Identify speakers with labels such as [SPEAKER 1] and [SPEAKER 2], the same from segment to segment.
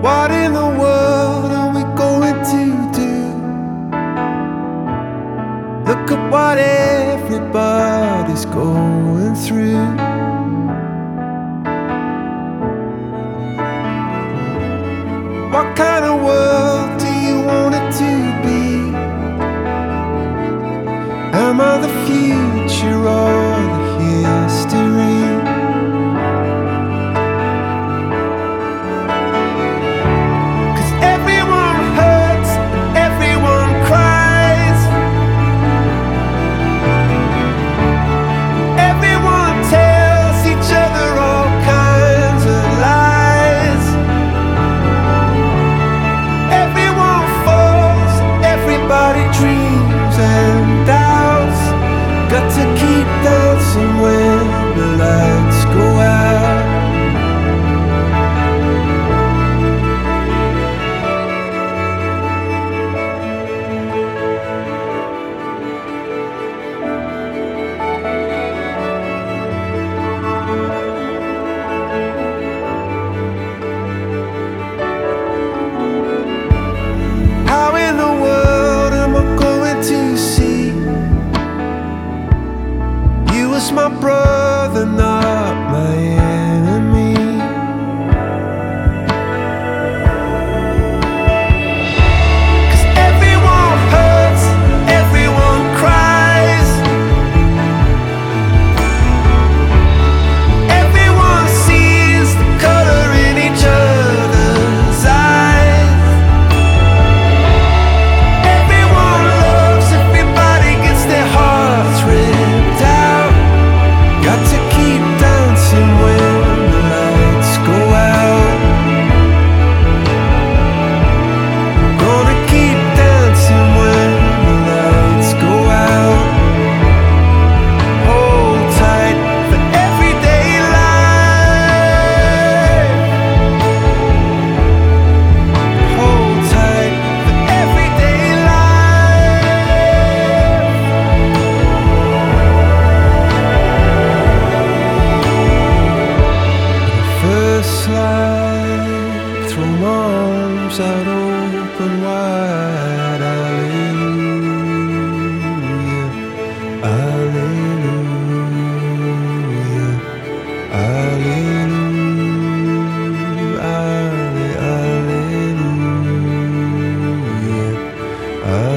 [SPEAKER 1] What in the world are we going to do? Look at what everybody's going through. What kind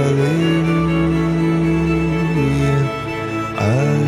[SPEAKER 1] Hallelujah. Hallelujah.